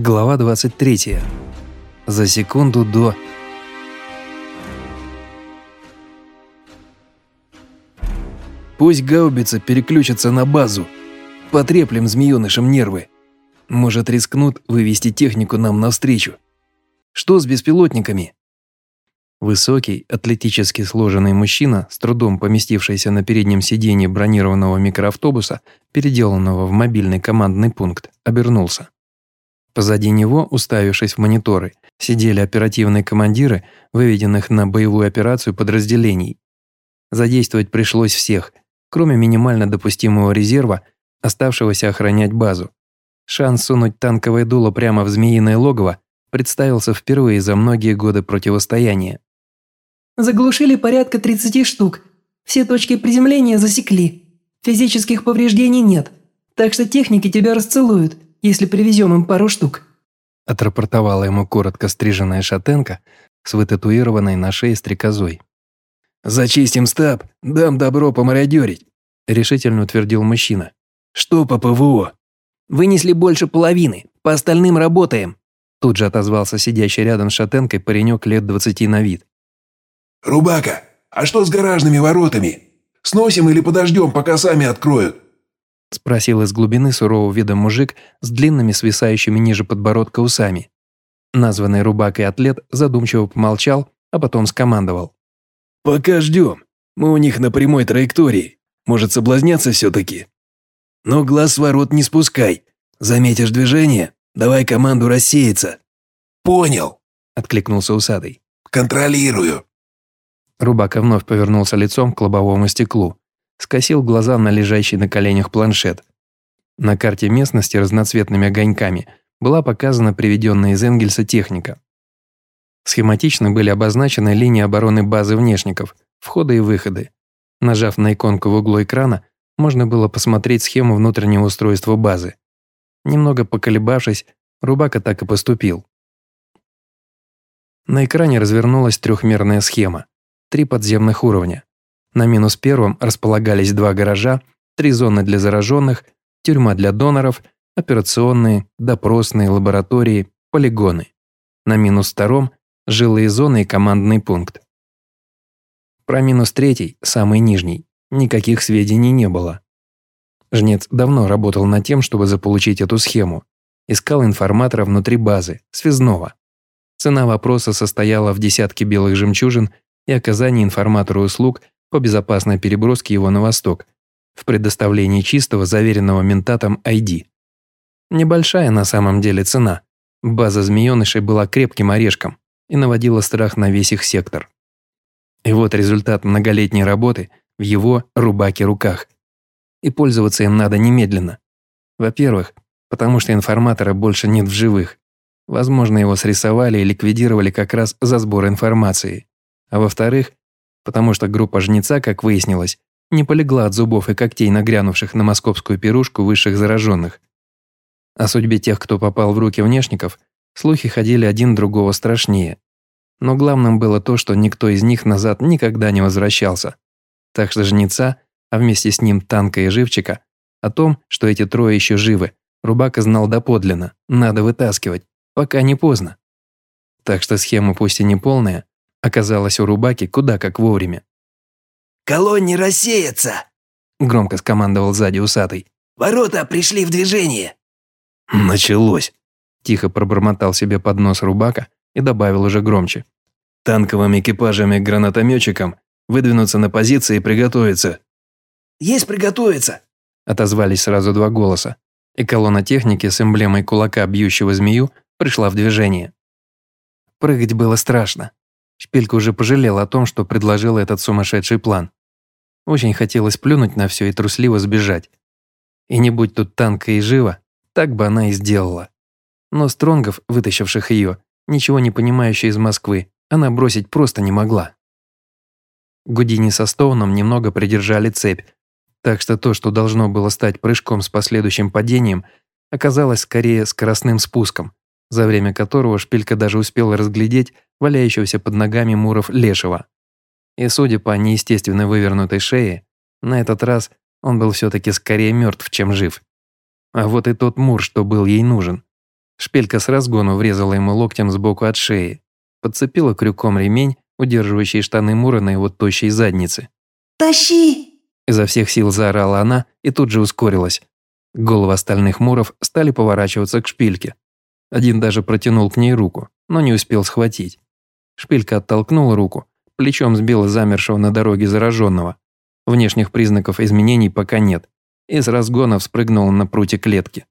Глава 23. За секунду до... Пусть гаубица переключится на базу. Потреплем змеёнышем нервы. Может, рискнут вывести технику нам навстречу. Что с беспилотниками? Высокий, атлетически сложенный мужчина, с трудом поместившийся на переднем сиденье бронированного микроавтобуса, переделанного в мобильный командный пункт, обернулся. Позади него, уставившись в мониторы, сидели оперативные командиры, выведенных на боевую операцию подразделений. Задействовать пришлось всех, кроме минимально допустимого резерва, оставшегося охранять базу. Шанс сунуть танковое дуло прямо в змеиное логово представился впервые за многие годы противостояния. Заглушили порядка 30 штук. Все точки приземления засекли. Физических повреждений нет. Так что техники тебя расцелуют, если привезем им пару штук. Отрапортовала ему коротко стриженная шатенка с вытатуированной на шее стрекозой. «Зачистим стаб, дам добро помародерить», – решительно утвердил мужчина. «Что по ПВО?» «Вынесли больше половины, по остальным работаем», – тут же отозвался сидящий рядом с шатенкой паренек лет двадцати на вид. «Рубака, а что с гаражными воротами? Сносим или подождем, пока сами откроют?» Спросил из глубины сурового вида мужик с длинными свисающими ниже подбородка усами. Названный рубакой атлет задумчиво помолчал, а потом скомандовал. «Пока ждем. Мы у них на прямой траектории. Может соблазняться все-таки. Но глаз с ворот не спускай. Заметишь движение, давай команду рассеяться». «Понял», – откликнулся усатый. «Контролирую». Рубака вновь повернулся лицом к лобовому стеклу, скосил глаза на лежащий на коленях планшет. На карте местности разноцветными огоньками была показана приведенная из Энгельса техника. Схематично были обозначены линии обороны базы внешников, входы и выходы. Нажав на иконку в углу экрана, можно было посмотреть схему внутреннего устройства базы. Немного поколебавшись, Рубака так и поступил. На экране развернулась трехмерная схема три подземных уровня. На минус первом располагались два гаража, три зоны для зараженных, тюрьма для доноров, операционные, допросные, лаборатории, полигоны. На минус втором – жилые зоны и командный пункт. Про минус третий, самый нижний, никаких сведений не было. Жнец давно работал над тем, чтобы заполучить эту схему. Искал информатора внутри базы, связного. Цена вопроса состояла в десятке белых жемчужин и оказании информатору услуг по безопасной переброске его на восток в предоставлении чистого заверенного ментатом ID. Небольшая на самом деле цена. База змеенышей была крепким орешком и наводила страх на весь их сектор. И вот результат многолетней работы в его рубаке руках. И пользоваться им надо немедленно. Во-первых, потому что информатора больше нет в живых. Возможно, его срисовали и ликвидировали как раз за сбор информации а во-вторых, потому что группа жнеца, как выяснилось, не полегла от зубов и когтей нагрянувших на московскую пирушку высших зараженных. О судьбе тех, кто попал в руки внешников, слухи ходили один другого страшнее. Но главным было то, что никто из них назад никогда не возвращался. Так что жнеца, а вместе с ним танка и живчика, о том, что эти трое еще живы, Рубака знал доподлинно, надо вытаскивать, пока не поздно. Так что схема пусть и не полная, оказалась у Рубаки куда как вовремя. «Колонне рассеяться!» – громко скомандовал сзади усатый. «Ворота пришли в движение!» «Началось!» – тихо пробормотал себе под нос Рубака и добавил уже громче. «Танковым экипажем и гранатометчикам выдвинуться на позиции и приготовиться!» «Есть приготовиться!» – отозвались сразу два голоса, и колонна техники с эмблемой кулака, бьющего змею, пришла в движение. Прыгать было страшно. Шпилька уже пожалел о том, что предложил этот сумасшедший план. Очень хотелось плюнуть на все и трусливо сбежать. И не будь тут танка и жива, так бы она и сделала. Но Стронгов, вытащивших ее, ничего не понимающий из Москвы, она бросить просто не могла. Гудини со Стоуном немного придержали цепь, так что то, что должно было стать прыжком с последующим падением, оказалось скорее скоростным спуском, за время которого Шпилька даже успел разглядеть валяющегося под ногами Муров Лешего. И судя по неестественно вывернутой шее, на этот раз он был все-таки скорее мертв, чем жив. А вот и тот Мур, что был ей нужен. Шпилька с разгону врезала ему локтем сбоку от шеи, подцепила крюком ремень, удерживающий штаны Мура на его тощей заднице. «Тащи!» Изо всех сил заорала она и тут же ускорилась. Головы остальных Муров стали поворачиваться к шпильке. Один даже протянул к ней руку, но не успел схватить. Шпилька оттолкнула руку, плечом сбила замершего на дороге зараженного. Внешних признаков изменений пока нет. И с разгона вспрыгнула на прутье клетки.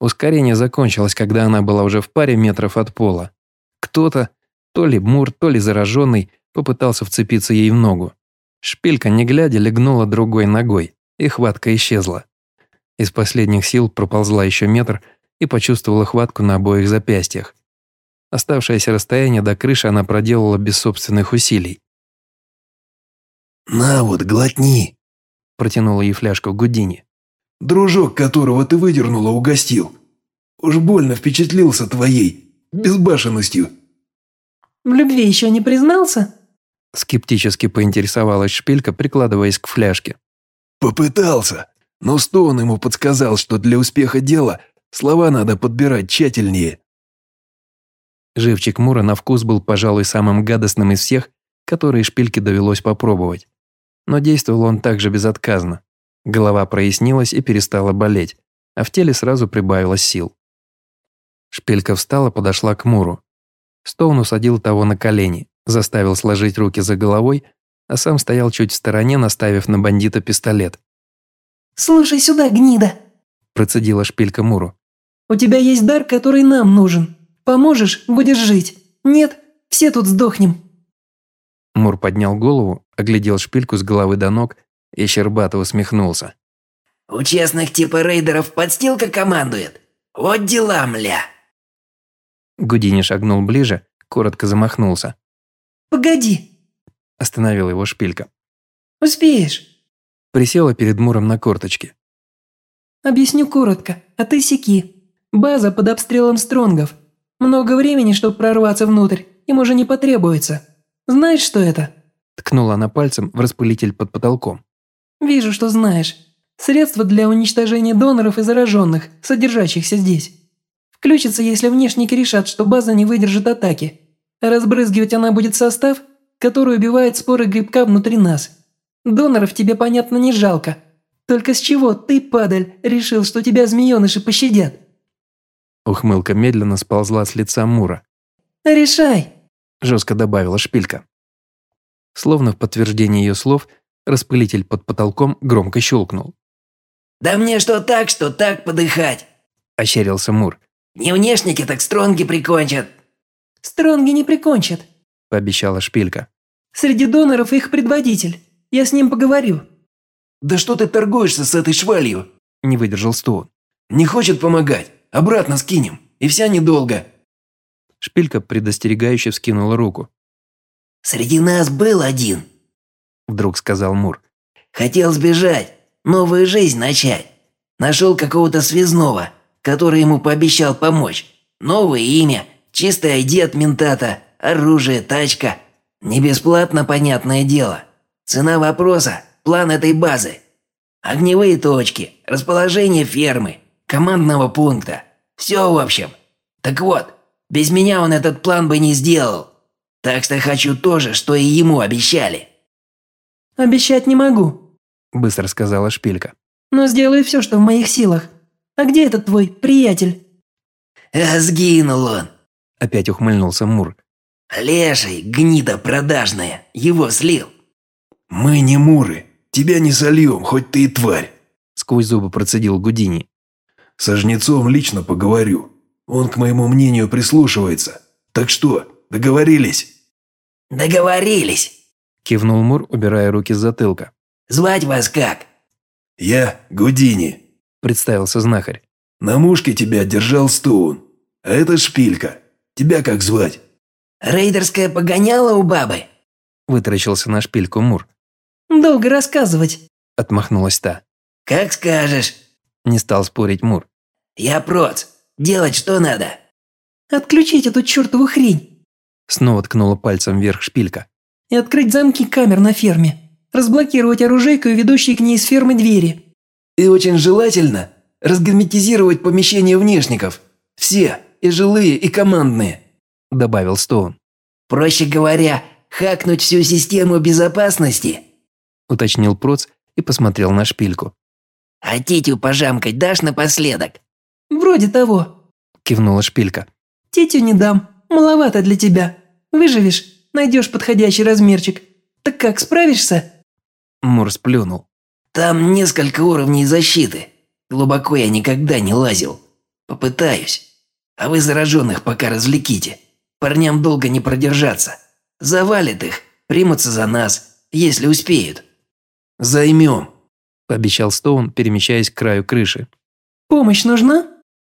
Ускорение закончилось, когда она была уже в паре метров от пола. Кто-то, то ли Мур, то ли зараженный, попытался вцепиться ей в ногу. Шпилька, не глядя, легнула другой ногой, и хватка исчезла. Из последних сил проползла еще метр и почувствовала хватку на обоих запястьях. Оставшееся расстояние до крыши она проделала без собственных усилий. «На вот, глотни!» Протянула ей фляжку Гудини. Дружок, которого ты выдернула, угостил. Уж больно впечатлился твоей безбашенностью». В любви еще не признался? Скептически поинтересовалась шпилька, прикладываясь к фляжке. «Попытался, но Стоун ему подсказал, что для успеха дела слова надо подбирать тщательнее». Живчик Мура на вкус был, пожалуй, самым гадостным из всех, которые шпильке довелось попробовать. Но действовал он также безотказно. Голова прояснилась и перестала болеть, а в теле сразу прибавилось сил. Шпилька встала, подошла к Муру. Стоун усадил того на колени, заставил сложить руки за головой, а сам стоял чуть в стороне, наставив на бандита пистолет. «Слушай сюда, гнида!» Процедила шпилька Муру. «У тебя есть дар, который нам нужен. Поможешь – будешь жить. Нет, все тут сдохнем». Мур поднял голову, оглядел шпильку с головы до ног и Щербатов усмехнулся. «У честных типа рейдеров подстилка командует. Вот дела, мля!» Гудини шагнул ближе, коротко замахнулся. «Погоди!» Остановил его шпилька. «Успеешь!» Присела перед Муром на корточке. «Объясню коротко, а ты секи. База под обстрелом стронгов. Много времени, чтобы прорваться внутрь, им уже не потребуется. Знаешь, что это?» Ткнула она пальцем в распылитель под потолком. «Вижу, что знаешь. Средство для уничтожения доноров и зараженных, содержащихся здесь. Включится, если внешники решат, что база не выдержит атаки. разбрызгивать она будет состав, который убивает споры грибка внутри нас. Доноров тебе, понятно, не жалко. Только с чего ты, падаль, решил, что тебя змееныши пощадят?» Ухмылка медленно сползла с лица Мура. «Решай!» – жестко добавила шпилька. Словно в подтверждение ее слов, распылитель под потолком громко щелкнул. «Да мне что так, что так подыхать!» – ощерился Мур. «Не внешники, так стронги прикончат!» «Стронги не прикончат», – пообещала шпилька. «Среди доноров их предводитель. Я с ним поговорю». «Да что ты торгуешься с этой швалью?» – не выдержал Стоун. «Не хочет помогать. Обратно скинем. И вся недолго». Шпилька предостерегающе вскинула руку. «Среди нас был один», – вдруг сказал Мур. «Хотел сбежать, новую жизнь начать. Нашел какого-то связного, который ему пообещал помочь. Новое имя, чистый ID от ментата, оружие, тачка. Не бесплатно, понятное дело. Цена вопроса – план этой базы. Огневые точки, расположение фермы, командного пункта. Все в общем. Так вот, без меня он этот план бы не сделал. Так что хочу то же, что и ему обещали». «Обещать не могу», – быстро сказала Шпилька. «Но сделаю все, что в моих силах. А где этот твой приятель?» «А сгинул он», – опять ухмыльнулся Мур. «Леший, гнида продажная, его слил». «Мы не муры, тебя не сольем, хоть ты и тварь», – сквозь зубы процедил Гудини. «Со жнецом лично поговорю. Он к моему мнению прислушивается. Так что, договорились?» «Договорились», – кивнул Мур, убирая руки с затылка. «Звать вас как?» «Я Гудини», – представился знахарь. «На мушке тебя держал Стоун, а это Шпилька. Тебя как звать?» «Рейдерская погоняла у бабы?» – вытаращился на шпильку Мур. «Долго рассказывать», – отмахнулась та. «Как скажешь», – не стал спорить Мур. «Я проц. Делать что надо?» «Отключить эту чертову хрень». Снова ткнула пальцем вверх шпилька. «И открыть замки камер на ферме. Разблокировать оружейку и ведущие к ней из фермы двери». «И очень желательно разгерметизировать помещение внешников», Все, и жилые, и командные», – добавил Стоун. «Проще говоря, хакнуть всю систему безопасности?» – уточнил Проц и посмотрел на шпильку. «А титю пожамкать дашь напоследок?» «Вроде того», – кивнула шпилька. «Титю не дам, маловато для тебя. Выживешь, найдешь подходящий размерчик. Так как, справишься?» Мур сплюнул. «Там несколько уровней защиты. Глубоко я никогда не лазил. Попытаюсь. А вы зараженных пока развлеките. Парням долго не продержаться. Завалит их, примутся за нас, если успеют». «Займем», – пообещал Стоун, перемещаясь к краю крыши. «Помощь нужна?»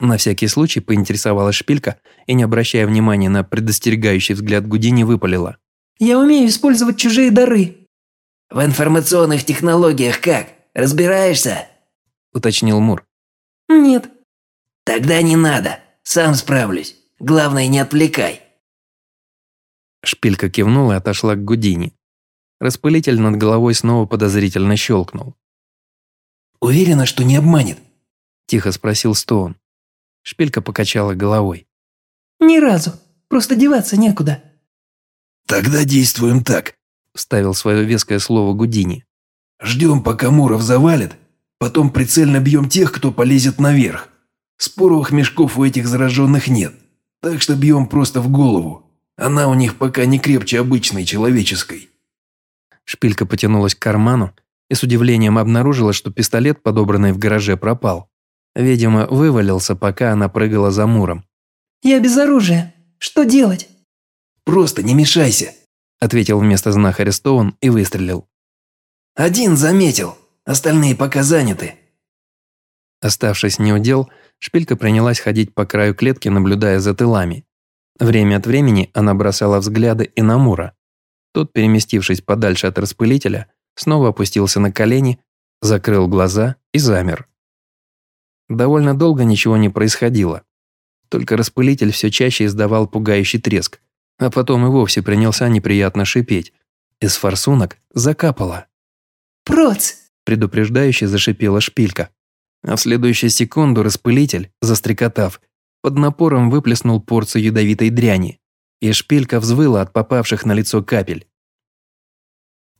На всякий случай поинтересовалась шпилька и, не обращая внимания на предостерегающий взгляд Гудини, выпалила. «Я умею использовать чужие дары». «В информационных технологиях как? Разбираешься?» – уточнил Мур. «Нет». «Тогда не надо. Сам справлюсь. Главное, не отвлекай». Шпилька кивнула и отошла к Гудини. Распылитель над головой снова подозрительно щелкнул. «Уверена, что не обманет?» – тихо спросил Стоун. Шпилька покачала головой. «Ни разу. Просто деваться некуда». «Тогда действуем так», – вставил свое веское слово Гудини. «Ждем, пока Муров завалит, потом прицельно бьем тех, кто полезет наверх. Споровых мешков у этих зараженных нет, так что бьем просто в голову. Она у них пока не крепче обычной человеческой». Шпилька потянулась к карману и с удивлением обнаружила, что пистолет, подобранный в гараже, пропал. Видимо, вывалился, пока она прыгала за Муром. «Я без оружия. Что делать?» «Просто не мешайся», – ответил вместо знахаря Стоун и выстрелил. «Один заметил, остальные пока заняты». Оставшись неудел, шпилька принялась ходить по краю клетки, наблюдая за тылами. Время от времени она бросала взгляды и на Мура. Тот, переместившись подальше от распылителя, снова опустился на колени, закрыл глаза и замер. Довольно долго ничего не происходило. Только распылитель все чаще издавал пугающий треск, а потом и вовсе принялся неприятно шипеть. Из форсунок закапало. «Проц!» – предупреждающе зашипела шпилька. А в следующую секунду распылитель, застрекотав, под напором выплеснул порцию ядовитой дряни, и шпилька взвыла от попавших на лицо капель.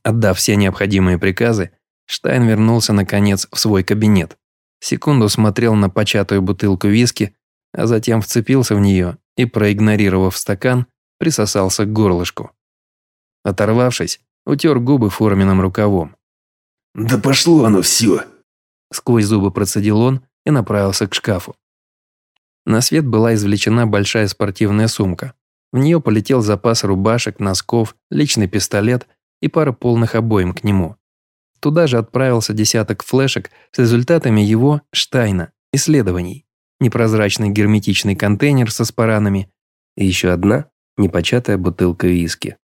Отдав все необходимые приказы, Штайн вернулся, наконец, в свой кабинет. Секунду смотрел на початую бутылку виски, а затем вцепился в нее и, проигнорировав стакан, присосался к горлышку. Оторвавшись, утер губы форменным рукавом. «Да пошло оно все!» Сквозь зубы процедил он и направился к шкафу. На свет была извлечена большая спортивная сумка. В нее полетел запас рубашек, носков, личный пистолет и пара полных обоим к нему. Туда же отправился десяток флешек с результатами его, Штайна, исследований, непрозрачный герметичный контейнер со спаранами и еще одна непочатая бутылка виски.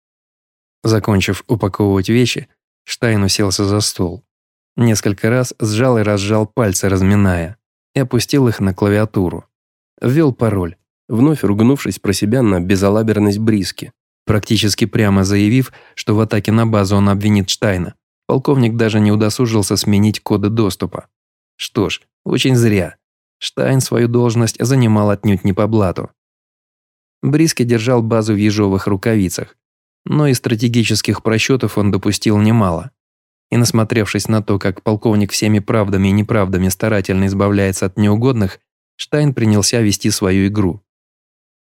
Закончив упаковывать вещи, Штайн уселся за стол. Несколько раз сжал и разжал пальцы, разминая, и опустил их на клавиатуру. Ввел пароль, вновь ругнувшись про себя на безалаберность Бриски, практически прямо заявив, что в атаке на базу он обвинит Штайна. Полковник даже не удосужился сменить коды доступа. Что ж, очень зря. Штайн свою должность занимал отнюдь не по блату. Бриски держал базу в ежовых рукавицах, но и стратегических просчетов он допустил немало. И насмотревшись на то, как полковник всеми правдами и неправдами старательно избавляется от неугодных, Штайн принялся вести свою игру.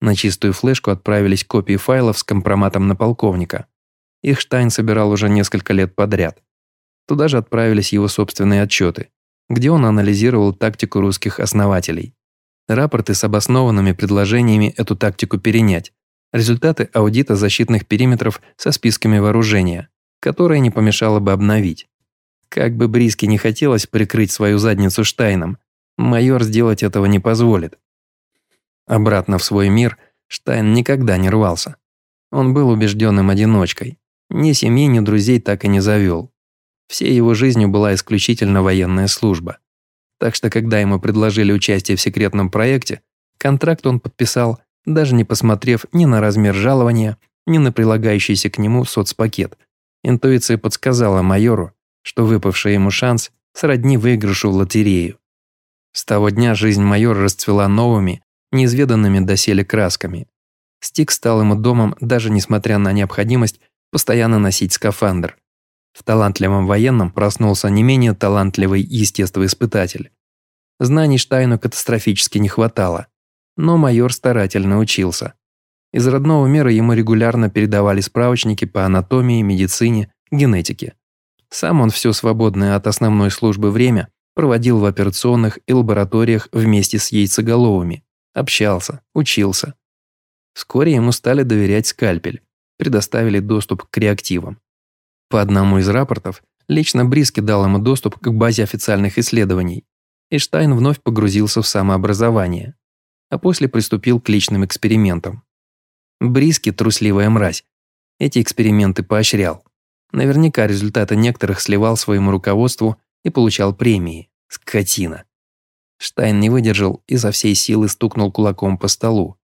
На чистую флешку отправились копии файлов с компроматом на полковника. Их Штайн собирал уже несколько лет подряд. Туда же отправились его собственные отчеты, где он анализировал тактику русских основателей. Рапорты с обоснованными предложениями эту тактику перенять. Результаты аудита защитных периметров со списками вооружения, которые не помешало бы обновить. Как бы Бриски не хотелось прикрыть свою задницу Штайном, майор сделать этого не позволит. Обратно в свой мир Штайн никогда не рвался. Он был убежденным одиночкой. Ни семьи, ни друзей так и не завел. Всей его жизнью была исключительно военная служба. Так что, когда ему предложили участие в секретном проекте, контракт он подписал, даже не посмотрев ни на размер жалования, ни на прилагающийся к нему соцпакет. Интуиция подсказала майору, что выпавший ему шанс сродни выигрышу в лотерею. С того дня жизнь майора расцвела новыми, неизведанными доселе красками. Стик стал ему домом, даже несмотря на необходимость постоянно носить скафандр. В талантливом военном проснулся не менее талантливый естествоиспытатель. Знаний Штайну катастрофически не хватало, но майор старательно учился. Из родного мира ему регулярно передавали справочники по анатомии, медицине, генетике. Сам он все свободное от основной службы время проводил в операционных и лабораториях вместе с яйцеголовыми, общался, учился. Вскоре ему стали доверять скальпель, предоставили доступ к реактивам. По одному из рапортов, лично Бриски дал ему доступ к базе официальных исследований, и Штайн вновь погрузился в самообразование, а после приступил к личным экспериментам. Бриски – трусливая мразь. Эти эксперименты поощрял. Наверняка результаты некоторых сливал своему руководству и получал премии. Скотина. Штайн не выдержал и со всей силы стукнул кулаком по столу.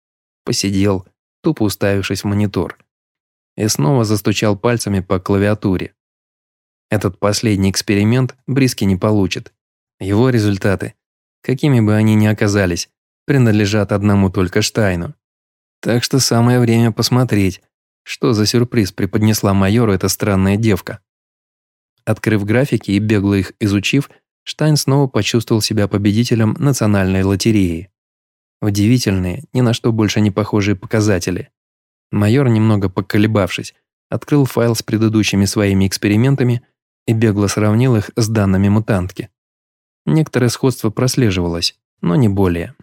Посидел, тупо уставившись в монитор. И снова застучал пальцами по клавиатуре. Этот последний эксперимент Бриски не получит. Его результаты, какими бы они ни оказались, принадлежат одному только Штайну. Так что самое время посмотреть, что за сюрприз преподнесла майору эта странная девка. Открыв графики и бегло их изучив, Штайн снова почувствовал себя победителем национальной лотереи. Удивительные, ни на что больше не похожие показатели. Майор, немного поколебавшись, открыл файл с предыдущими своими экспериментами и бегло сравнил их с данными мутантки. Некоторое сходство прослеживалось, но не более.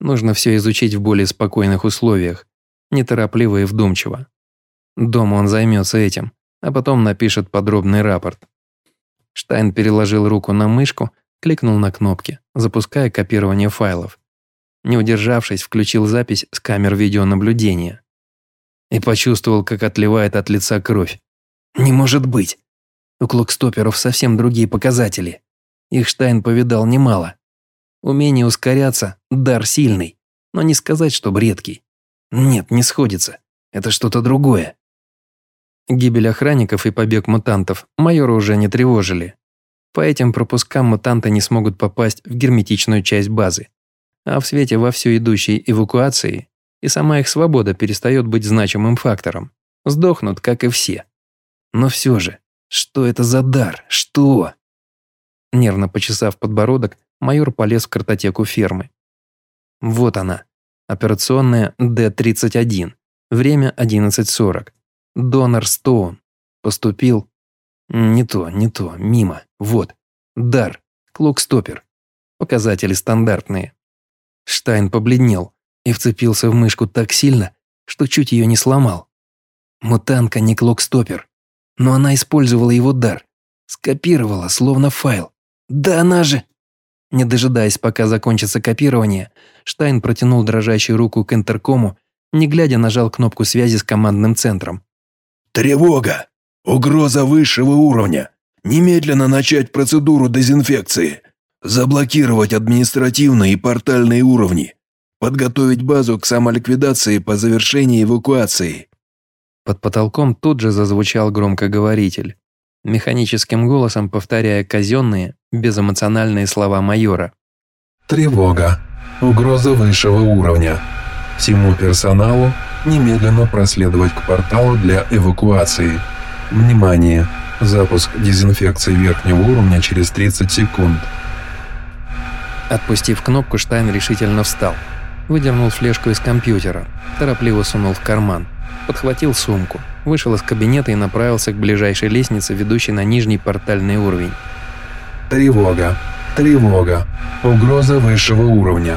Нужно все изучить в более спокойных условиях, неторопливо и вдумчиво. Дома он займется этим, а потом напишет подробный рапорт. Штайн переложил руку на мышку, кликнул на кнопки, запуская копирование файлов. Не удержавшись, включил запись с камер видеонаблюдения. И почувствовал, как отливает от лица кровь. Не может быть. У клокстоперов совсем другие показатели. Их Штайн повидал немало. Умение ускоряться – дар сильный, но не сказать, что редкий. Нет, не сходится. Это что-то другое. Гибель охранников и побег мутантов майора уже не тревожили. По этим пропускам мутанты не смогут попасть в герметичную часть базы. А в свете вовсю идущей эвакуации и сама их свобода перестает быть значимым фактором. Сдохнут, как и все. Но все же, что это за дар? Что? Нервно почесав подбородок, майор полез в картотеку фермы. Вот она. Операционная Д-31. Время 11.40. Донор Стоун. Поступил. Не то, не то, мимо. Вот. Дар. Клокстопер. Показатели стандартные. Штайн побледнел и вцепился в мышку так сильно, что чуть ее не сломал. Мутанка не клокстопер, но она использовала его дар. Скопировала, словно файл. Да она же... Не дожидаясь, пока закончится копирование, Штайн протянул дрожащую руку к интеркому, не глядя нажал кнопку связи с командным центром. «Тревога! Угроза высшего уровня! Немедленно начать процедуру дезинфекции! Заблокировать административные и портальные уровни! Подготовить базу к самоликвидации по завершении эвакуации!» Под потолком тут же зазвучал громкоговоритель механическим голосом повторяя казенные, безэмоциональные слова майора. «Тревога. Угроза высшего уровня. Всему персоналу немедленно проследовать к порталу для эвакуации. Внимание! Запуск дезинфекции верхнего уровня через 30 секунд». Отпустив кнопку, Штайн решительно встал. Выдернул флешку из компьютера, торопливо сунул в карман – подхватил сумку, вышел из кабинета и направился к ближайшей лестнице, ведущей на нижний портальный уровень. Тревога. Тревога. Угроза высшего уровня.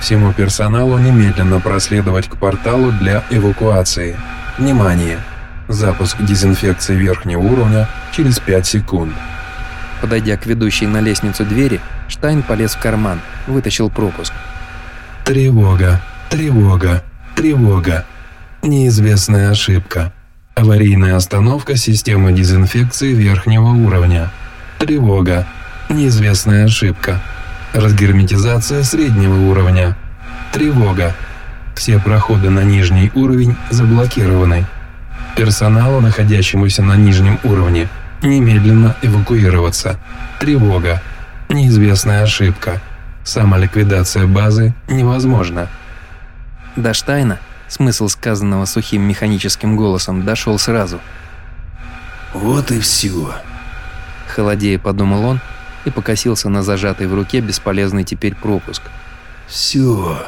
Всему персоналу немедленно проследовать к порталу для эвакуации. Внимание! Запуск дезинфекции верхнего уровня через 5 секунд. Подойдя к ведущей на лестницу двери, Штайн полез в карман, вытащил пропуск. Тревога, тревога, тревога. Неизвестная ошибка. Аварийная остановка системы дезинфекции верхнего уровня. Тревога. Неизвестная ошибка. Разгерметизация среднего уровня. Тревога. Все проходы на нижний уровень заблокированы. Персоналу, находящемуся на нижнем уровне, немедленно эвакуироваться. Тревога. Неизвестная ошибка. Самоликвидация базы невозможна. До Штайна смысл сказанного сухим механическим голосом дошел сразу. Вот и все. Холодея подумал он и покосился на зажатый в руке бесполезный теперь пропуск. Все.